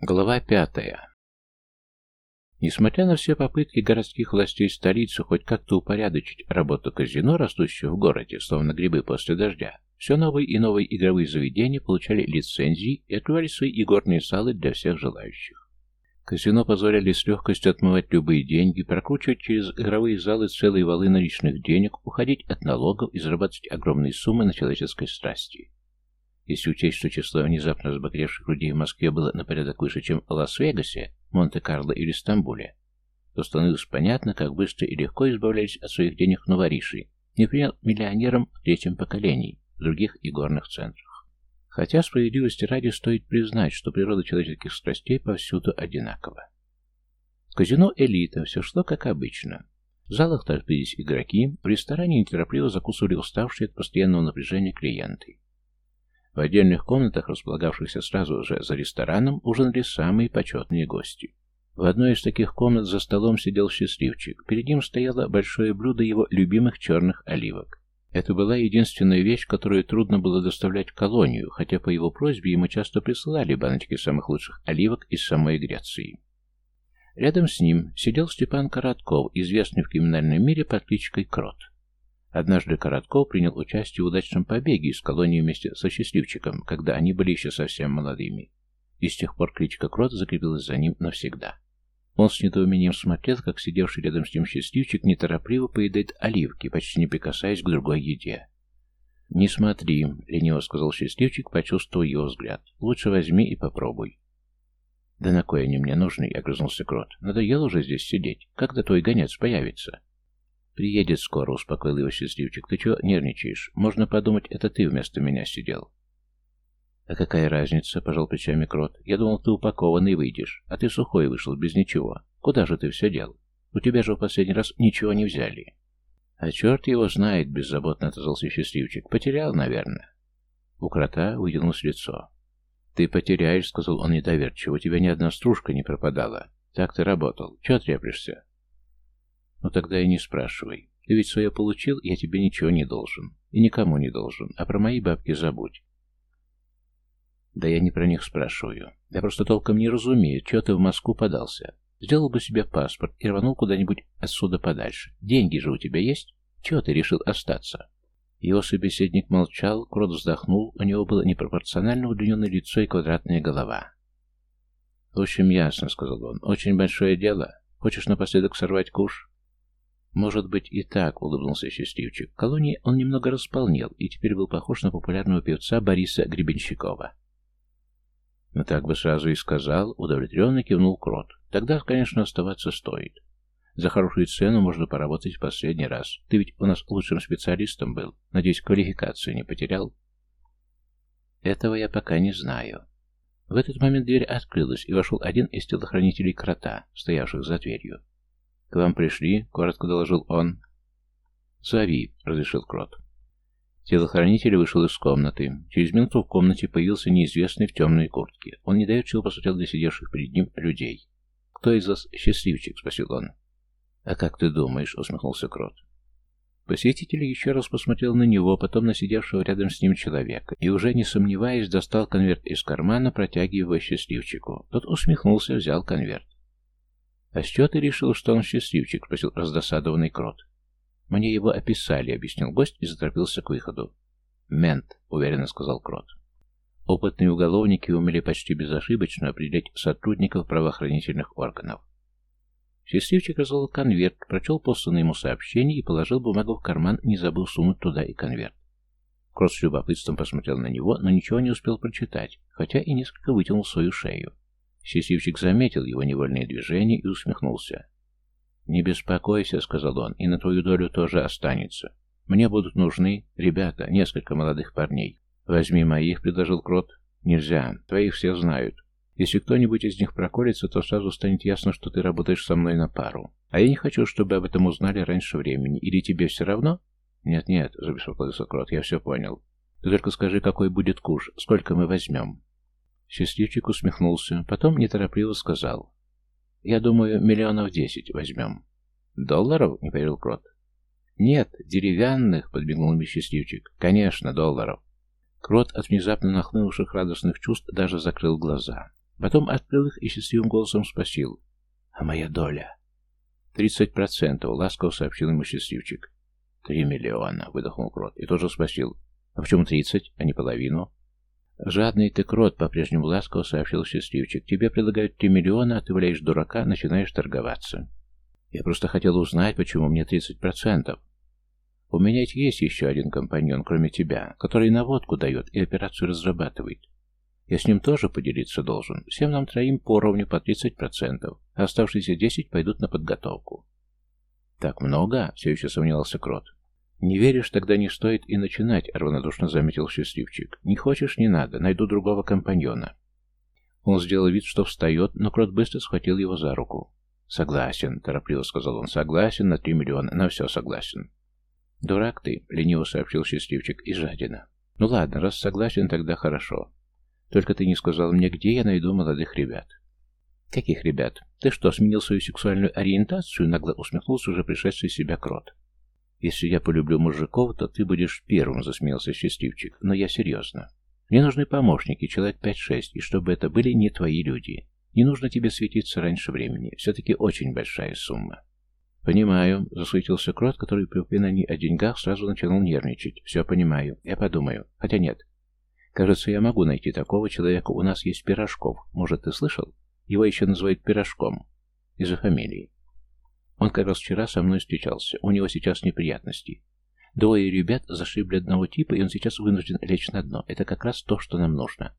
Глава пятая. Несмотря на все попытки городских властей столицы хоть как-то упорядочить работу казино, растущего в городе, словно грибы после дождя, все новые и новые игровые заведения получали лицензии и открывали свои игорные залы для всех желающих. Казино позволяли с легкостью отмывать любые деньги, прокручивать через игровые залы целые валы наличных денег, уходить от налогов и зарабатывать огромные суммы на человеческой страсти. Если учесть, что число внезапно разбогревших людей в Москве было на порядок выше, чем в Лас-Вегасе, Монте-Карло или Стамбуле, то становилось понятно, как быстро и легко избавлялись от своих денег новориши, не принял миллионером в третьем поколении, в других игорных центрах. Хотя справедливости ради стоит признать, что природа человеческих страстей повсюду одинакова. В казино «Элита» все шло как обычно. В залах толпились игроки, в ресторане неторопливо закусывали уставшие от постоянного напряжения клиенты. В отдельных комнатах, располагавшихся сразу же за рестораном, ужинали самые почетные гости. В одной из таких комнат за столом сидел счастливчик. Перед ним стояло большое блюдо его любимых черных оливок. Это была единственная вещь, которую трудно было доставлять в колонию, хотя по его просьбе ему часто присылали баночки самых лучших оливок из самой Греции. Рядом с ним сидел Степан Коротков, известный в криминальном мире под кличкой Крот. Однажды Коротков принял участие в удачном побеге из колонии вместе со счастливчиком, когда они были еще совсем молодыми. И с тех пор кличка Крот закрепилась за ним навсегда. Он с недоумением смотрел, как сидевший рядом с ним счастливчик неторопливо поедает оливки, почти не прикасаясь к другой еде. «Не смотри», — лениво сказал счастливчик, почувствовав его взгляд. «Лучше возьми и попробуй». «Да на кой они мне нужны?» — огрызнулся Крот. «Надоело уже здесь сидеть. Когда твой гонец появится?» «Приедет скоро», — успокоил его счастливчик. «Ты чего нервничаешь? Можно подумать, это ты вместо меня сидел». «А какая разница?» — пожал плечами Крот. «Я думал, ты упакованный выйдешь, а ты сухой вышел, без ничего. Куда же ты все дел? У тебя же в последний раз ничего не взяли». «А черт его знает», — беззаботно отозвался счастливчик. «Потерял, наверное». У Крота вытянулось лицо. «Ты потеряешь», — сказал он недоверчиво. «У тебя ни одна стружка не пропадала. Так ты работал. Чего треплешься?» Ну тогда и не спрашивай. Ты ведь свое получил, я тебе ничего не должен. И никому не должен. А про мои бабки забудь. Да я не про них спрашиваю. Я просто толком не разумею, чего ты в Москву подался. Сделал бы себе паспорт и рванул куда-нибудь отсюда подальше. Деньги же у тебя есть? Чего ты решил остаться? Его собеседник молчал, Крот вздохнул, у него было непропорционально удлиненное лицо и квадратная голова. «В общем, ясно», — сказал он, — «очень большое дело. Хочешь напоследок сорвать куш?» «Может быть и так», — улыбнулся счастливчик. В колонии он немного располнел и теперь был похож на популярного певца Бориса Гребенщикова. «Ну так бы сразу и сказал», — удовлетворенно кивнул Крот. «Тогда, конечно, оставаться стоит. За хорошую цену можно поработать в последний раз. Ты ведь у нас лучшим специалистом был. Надеюсь, квалификацию не потерял?» «Этого я пока не знаю». В этот момент дверь открылась, и вошел один из телохранителей Крота, стоявших за дверью. «К вам пришли?» — коротко доложил он. «Зови», — разрешил Крот. Телохранитель вышел из комнаты. Через минуту в комнате появился неизвестный в темной куртке. Он недоверчиво посмотрел на сидевших перед ним людей. «Кто из вас счастливчик?» — спросил он. «А как ты думаешь?» — усмехнулся Крот. Посетитель еще раз посмотрел на него, потом на сидевшего рядом с ним человека, и уже не сомневаясь, достал конверт из кармана, протягивая счастливчику. Тот усмехнулся, взял конверт. «А с чего ты решил, что он счастливчик?» — спросил раздосадованный крот. «Мне его описали», — объяснил гость и заторопился к выходу. «Мент», — уверенно сказал крот. Опытные уголовники умели почти безошибочно определять сотрудников правоохранительных органов. Счастливчик разложил конверт, прочел посланное ему сообщение и положил бумагу в карман, не забыл сунуть туда и конверт. Крот с любопытством посмотрел на него, но ничего не успел прочитать, хотя и несколько вытянул свою шею. Счастливчик заметил его невольные движения и усмехнулся. «Не беспокойся», — сказал он, — «и на твою долю тоже останется. Мне будут нужны ребята, несколько молодых парней. Возьми моих», — предложил Крот. «Нельзя, твоих все знают. Если кто-нибудь из них проколется, то сразу станет ясно, что ты работаешь со мной на пару. А я не хочу, чтобы об этом узнали раньше времени. Или тебе все равно?» «Нет-нет», — забеспокоился Крот, — «я все понял. Ты только скажи, какой будет куш, сколько мы возьмем». Счастливчик усмехнулся, потом неторопливо сказал. «Я думаю, миллионов десять возьмем». «Долларов?» — не поверил Крот. «Нет, деревянных», — подбегнул мне счастливчик. «Конечно, долларов». Крот от внезапно нахлынувших радостных чувств даже закрыл глаза. Потом открыл их и счастливым голосом спросил. «А моя доля?» «Тридцать процентов», — ласково сообщил ему счастливчик. «Три миллиона», — выдохнул Крот и тоже спросил. «А почему тридцать, а не половину?» «Жадный ты, Крот», — по-прежнему ласково сообщил счастливчик. «Тебе предлагают три миллиона, а ты валяешь дурака, начинаешь торговаться». «Я просто хотел узнать, почему мне тридцать процентов». «У меня ведь есть еще один компаньон, кроме тебя, который наводку дает и операцию разрабатывает. Я с ним тоже поделиться должен. Всем нам троим поровню по 30%, а оставшиеся 10 пойдут на подготовку. Так много? Все еще сомневался Крот. Не веришь, тогда не стоит и начинать, равнодушно заметил счастливчик. Не хочешь, не надо, найду другого компаньона. Он сделал вид, что встает, но Крот быстро схватил его за руку. «Согласен», — торопливо сказал он, — «согласен на три миллиона, на все согласен». «Дурак ты», — лениво сообщил счастливчик, — «и жадина». «Ну ладно, раз согласен, тогда хорошо. Только ты не сказал мне, где я найду молодых ребят. Каких ребят? Ты что, сменил свою сексуальную ориентацию? Нагло усмехнулся уже пришедший себя крот. Если я полюблю мужиков, то ты будешь первым, засмеялся счастливчик. Но я серьезно. Мне нужны помощники, человек пять-шесть, и чтобы это были не твои люди. Не нужно тебе светиться раньше времени. Все-таки очень большая сумма. «Понимаю», — засуетился Крот, который при упоминании о деньгах сразу начинал нервничать. «Все понимаю. Я подумаю. Хотя нет, Кажется, я могу найти такого человека. У нас есть Пирожков. Может, ты слышал? Его еще называют Пирожком. Из-за фамилии. Он как раз вчера со мной встречался. У него сейчас неприятности. Двое ребят зашибли одного типа, и он сейчас вынужден лечь на дно. Это как раз то, что нам нужно.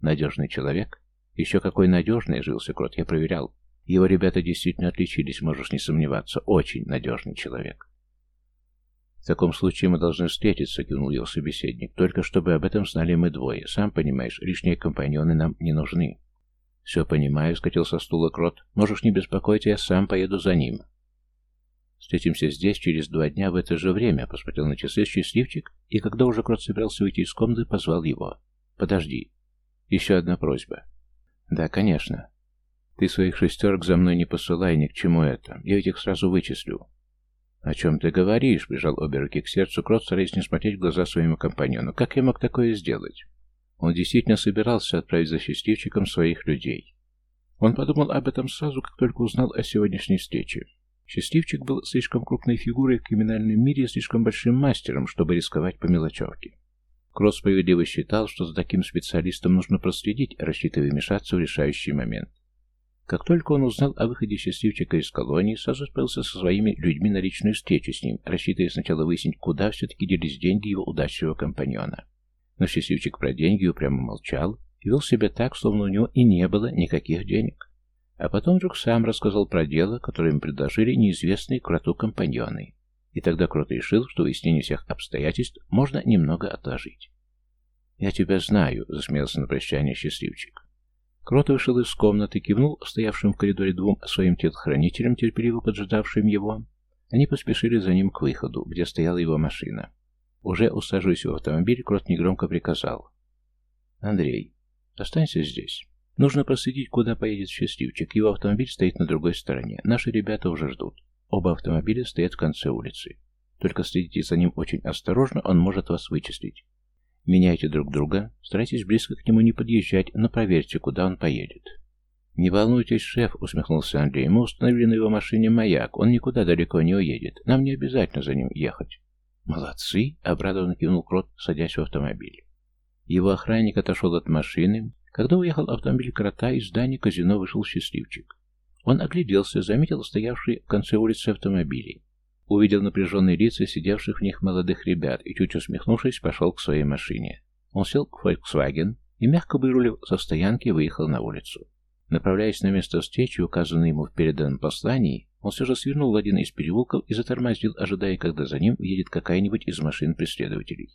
Надежный человек? Еще какой надежный, жился Крот, я проверял. Его ребята действительно отличились, можешь не сомневаться. Очень надежный человек. «В таком случае мы должны встретиться», — кивнул его собеседник. «Только чтобы об этом знали мы двое. Сам понимаешь, лишние компаньоны нам не нужны». «Все понимаю», — скатил со стула Крот. «Можешь не беспокоиться, я сам поеду за ним». «Встретимся здесь через два дня в это же время», — посмотрел на часы счастливчик, и когда уже Крот собирался выйти из комнаты, позвал его. «Подожди. Еще одна просьба». «Да, конечно. Ты своих шестерок за мной не посылай, ни к чему это. Я ведь их сразу вычислю. «О чем ты говоришь?» — прижал обе руки к сердцу Крот, стараясь не смотреть в глаза своему компаньону. «Как я мог такое сделать?» Он действительно собирался отправить за счастливчиком своих людей. Он подумал об этом сразу, как только узнал о сегодняшней встрече. Счастливчик был слишком крупной фигурой в криминальном мире и слишком большим мастером, чтобы рисковать по мелочевке. Крот справедливо считал, что за таким специалистом нужно проследить, рассчитывая вмешаться в решающий момент. Как только он узнал о выходе счастливчика из колонии, сразу справился со своими людьми на личную встречу с ним, рассчитывая сначала выяснить, куда все-таки делись деньги его удачливого компаньона. Но счастливчик про деньги упрямо молчал и вел себя так, словно у него и не было никаких денег. А потом вдруг сам рассказал про дело, которое им предложили неизвестные кроту компаньоны. И тогда Крот решил, что выяснение всех обстоятельств можно немного отложить. «Я тебя знаю», — засмеялся на прощание счастливчик. Крот вышел из комнаты, кивнул стоявшим в коридоре двум своим телохранителям, терпеливо поджидавшим его. Они поспешили за ним к выходу, где стояла его машина. Уже усаживаясь в автомобиль, Крот негромко приказал. «Андрей, останься здесь. Нужно проследить, куда поедет счастливчик. Его автомобиль стоит на другой стороне. Наши ребята уже ждут. Оба автомобиля стоят в конце улицы. Только следите за ним очень осторожно, он может вас вычислить. Меняйте друг друга, старайтесь близко к нему не подъезжать, но проверьте, куда он поедет. «Не волнуйтесь, шеф», — усмехнулся Андрей. «Мы установили на его машине маяк. Он никуда далеко не уедет. Нам не обязательно за ним ехать». «Молодцы!» — обрадованно кивнул Крот, садясь в автомобиль. Его охранник отошел от машины. Когда уехал автомобиль Крота, из здания казино вышел счастливчик. Он огляделся, заметил стоявшие в конце улицы автомобили. Увидел напряженные лица сидевших в них молодых ребят и, чуть усмехнувшись, пошел к своей машине. Он сел в Volkswagen и, мягко вырулив со стоянки, выехал на улицу. Направляясь на место встречи, указанное ему в переданном послании, он все же свернул в один из переулков и затормозил, ожидая, когда за ним едет какая-нибудь из машин преследователей.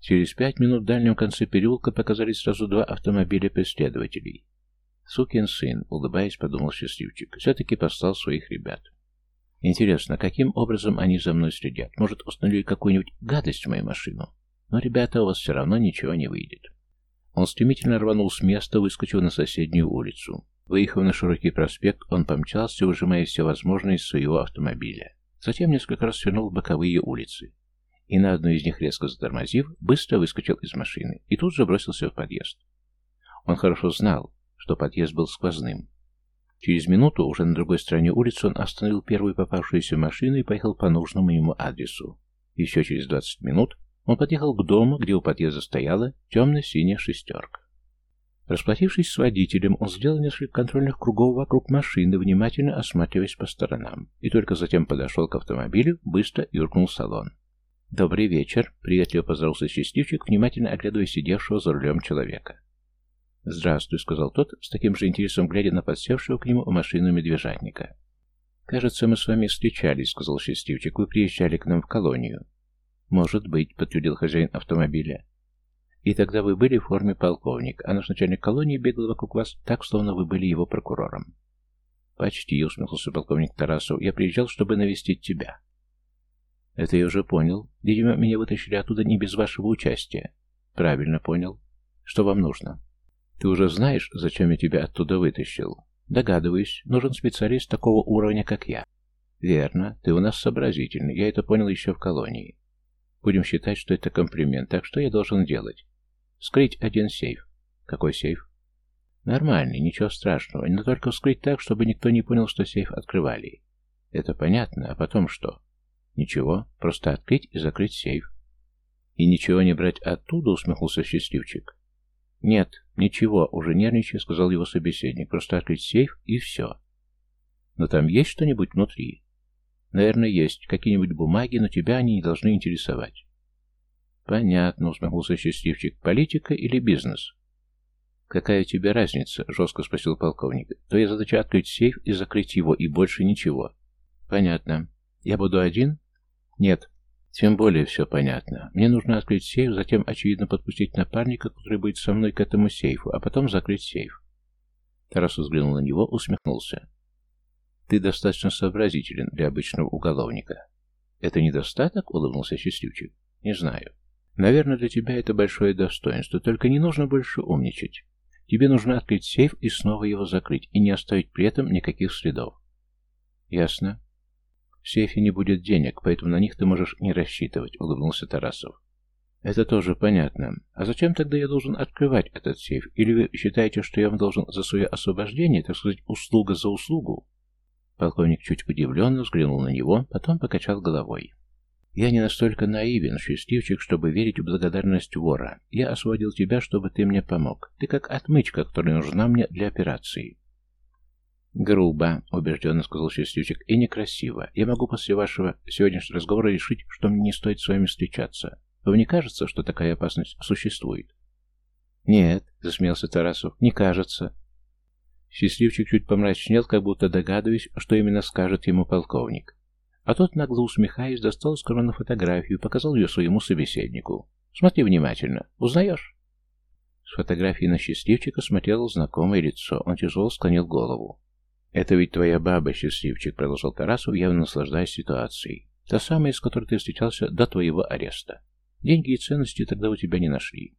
Через пять минут в дальнем конце переулка показались сразу два автомобиля преследователей. «Сукин сын», — улыбаясь, подумал счастливчик, — все-таки послал своих ребят. Интересно, каким образом они за мной следят? Может, установили какую-нибудь гадость в мою машину? Но, ребята, у вас все равно ничего не выйдет. Он стремительно рванул с места, выскочив на соседнюю улицу. Выехав на широкий проспект, он помчался, выжимая все возможное из своего автомобиля. Затем несколько раз свернул в боковые улицы. И на одну из них, резко затормозив, быстро выскочил из машины и тут же бросился в подъезд. Он хорошо знал, что подъезд был сквозным. Через минуту, уже на другой стороне улицы, он остановил первую попавшуюся машину и поехал по нужному ему адресу. Еще через 20 минут он подъехал к дому, где у подъезда стояла темно-синяя шестерка. Расплатившись с водителем, он сделал несколько контрольных кругов вокруг машины, внимательно осматриваясь по сторонам, и только затем подошел к автомобилю, быстро юркнул в салон. «Добрый вечер», — приветливо поздоровался счастливчик, внимательно оглядывая сидевшего за рулем человека. «Здравствуй», — сказал тот, с таким же интересом глядя на подсевшего к нему у машины медвежатника. «Кажется, мы с вами встречались», — сказал счастливчик. «Вы приезжали к нам в колонию». «Может быть», — подтвердил хозяин автомобиля. И тогда вы были в форме полковник, а наш начальник колонии бегал вокруг вас так, словно вы были его прокурором. Почти, усмехнулся полковник Тарасов. Я приезжал, чтобы навестить тебя. Это я уже понял. Видимо, меня вытащили оттуда не без вашего участия. Правильно понял. Что вам нужно? Ты уже знаешь, зачем я тебя оттуда вытащил? Догадываюсь, нужен специалист такого уровня, как я. Верно, ты у нас сообразительный, я это понял еще в колонии. Будем считать, что это комплимент, так что я должен делать? Вскрыть один сейф. Какой сейф? Нормальный, ничего страшного, но только вскрыть так, чтобы никто не понял, что сейф открывали. Это понятно, а потом что? Ничего, просто открыть и закрыть сейф. И ничего не брать оттуда, усмехнулся счастливчик. Нет, ничего, уже нервничая, сказал его собеседник, просто открыть сейф и все. Но там есть что-нибудь внутри? Наверное, есть какие-нибудь бумаги, но тебя они не должны интересовать. «Понятно», — усмехнулся счастливчик. «Политика или бизнес?» «Какая у тебя разница?» — жестко спросил полковник. «Твоя задача открыть сейф и закрыть его, и больше ничего». «Понятно. Я буду один?» «Нет. Тем более все понятно. Мне нужно открыть сейф, затем, очевидно, подпустить напарника, который будет со мной к этому сейфу, а потом закрыть сейф». Тарас взглянул на него, усмехнулся. «Ты достаточно сообразителен для обычного уголовника». «Это недостаток?» — улыбнулся счастливчик. «Не знаю. Наверное, для тебя это большое достоинство, только не нужно больше умничать. Тебе нужно открыть сейф и снова его закрыть, и не оставить при этом никаких следов. Ясно? В сейфе не будет денег, поэтому на них ты можешь не рассчитывать, улыбнулся Тарасов. Это тоже понятно. А зачем тогда я должен открывать этот сейф? Или вы считаете, что я вам должен за свое освобождение, так сказать, услуга за услугу? Полковник чуть удивленно взглянул на него, потом покачал головой. Я не настолько наивен, счастливчик, чтобы верить в благодарность вора. Я освободил тебя, чтобы ты мне помог. Ты как отмычка, которая нужна мне для операции. Грубо, убежденно сказал счастливчик, и некрасиво. Я могу после вашего сегодняшнего разговора решить, что мне не стоит с вами встречаться. Вам не кажется, что такая опасность существует? Нет, засмеялся Тарасов, не кажется. Счастливчик чуть помрачнел, как будто догадываясь, что именно скажет ему полковник. А тот, нагло усмехаясь, достал из кармана фотографию и показал ее своему собеседнику. «Смотри внимательно. Узнаешь?» С фотографии на счастливчика смотрело знакомое лицо. Он тяжело склонил голову. «Это ведь твоя баба, счастливчик», — продолжал Тарасов, явно наслаждаясь ситуацией. «Та самая, с которой ты встречался до твоего ареста. Деньги и ценности тогда у тебя не нашли.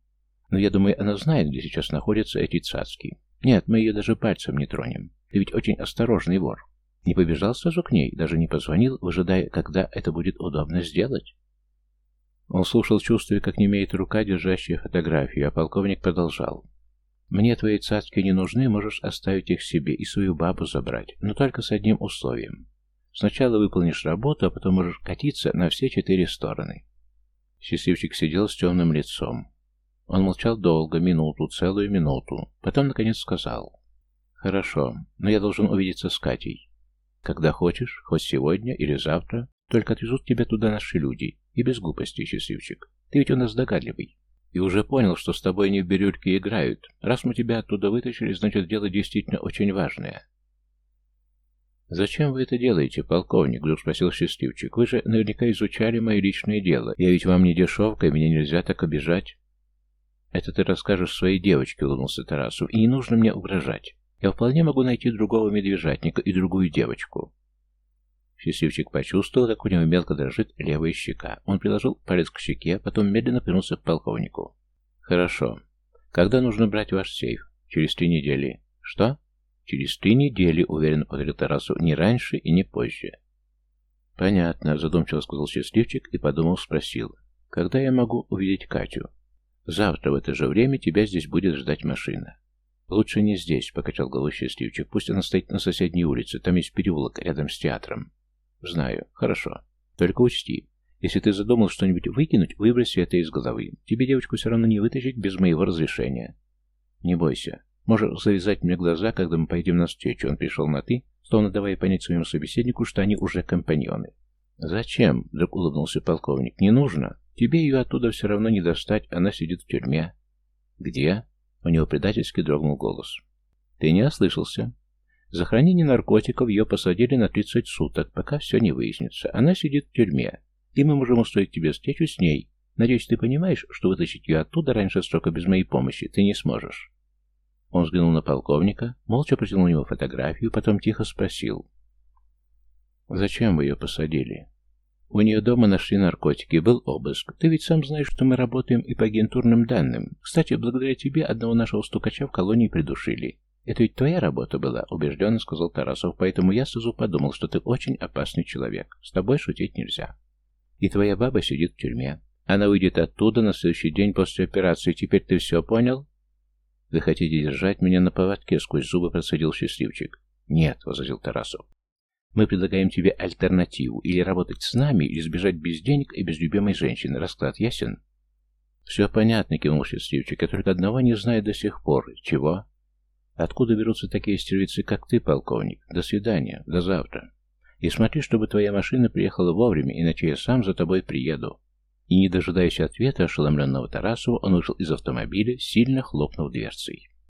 Но я думаю, она знает, где сейчас находятся эти цацки. Нет, мы ее даже пальцем не тронем. Ты ведь очень осторожный вор. Не побежал сразу к ней, даже не позвонил, выжидая, когда это будет удобно сделать. Он слушал, чувствуя, как немеет рука, держащая фотографию, а полковник продолжал. «Мне твои цацки не нужны, можешь оставить их себе и свою бабу забрать, но только с одним условием. Сначала выполнишь работу, а потом можешь катиться на все четыре стороны». Счастливчик сидел с темным лицом. Он молчал долго, минуту, целую минуту. Потом, наконец, сказал. «Хорошо, но я должен увидеться с Катей. Когда хочешь, хоть сегодня или завтра, только отвезут тебя туда наши люди. И без глупости, счастливчик. Ты ведь у нас догадливый. И уже понял, что с тобой не в бирюльке играют. Раз мы тебя оттуда вытащили, значит, дело действительно очень важное. «Зачем вы это делаете, полковник?» — вдруг спросил счастливчик. «Вы же наверняка изучали мое личное дело. Я ведь вам не дешевка, и меня нельзя так обижать». «Это ты расскажешь своей девочке», — улыбнулся Тарасов. «И не нужно мне угрожать. Я вполне могу найти другого медвежатника и другую девочку. Счастливчик почувствовал, как у него мелко дрожит левая щека. Он приложил палец к щеке, потом медленно повернулся к полковнику. «Хорошо. Когда нужно брать ваш сейф? Через три недели». «Что?» «Через три недели», — уверенно повторил Тарасу, — «не раньше и не позже». «Понятно», — задумчиво сказал счастливчик и, подумал, спросил. «Когда я могу увидеть Катю?» «Завтра в это же время тебя здесь будет ждать машина». Лучше не здесь, покачал головой счастливчик. Пусть она стоит на соседней улице, там есть переулок рядом с театром. Знаю. Хорошо. Только учти, если ты задумал что-нибудь выкинуть, выброси это из головы. Тебе девочку все равно не вытащить без моего разрешения. Не бойся. Можешь завязать мне глаза, когда мы пойдем на встречу. Он пришел на «ты», словно давая понять своему собеседнику, что они уже компаньоны. «Зачем?» — вдруг улыбнулся полковник. «Не нужно. Тебе ее оттуда все равно не достать, она сидит в тюрьме». «Где?» — у него предательски дрогнул голос. «Ты не ослышался. За хранение наркотиков ее посадили на 30 суток, пока все не выяснится. Она сидит в тюрьме и мы можем устроить тебе встречу с ней. Надеюсь, ты понимаешь, что вытащить ее оттуда раньше срока без моей помощи ты не сможешь». Он взглянул на полковника, молча протянул у него фотографию, потом тихо спросил. «Зачем вы ее посадили?» «У нее дома нашли наркотики, был обыск. Ты ведь сам знаешь, что мы работаем и по агентурным данным. Кстати, благодаря тебе одного нашего стукача в колонии придушили. Это ведь твоя работа была, убежденно сказал Тарасов, поэтому я сразу подумал, что ты очень опасный человек. С тобой шутить нельзя». И твоя баба сидит в тюрьме. Она выйдет оттуда на следующий день после операции. Теперь ты все понял? Вы хотите держать меня на поводке? Сквозь зубы процедил счастливчик. Нет, возразил Тарасов. Мы предлагаем тебе альтернативу. Или работать с нами, или сбежать без денег и без любимой женщины. Расклад ясен? Все понятно, кивнул счастливчик. Я только одного не знаю до сих пор. Чего? Откуда берутся такие стервицы, как ты, полковник? До свидания. До завтра. И смотри, чтобы твоя машина приехала вовремя, иначе я сам за тобой приеду». И, не дожидаясь ответа ошеломленного Тарасова, он вышел из автомобиля, сильно хлопнув дверцей.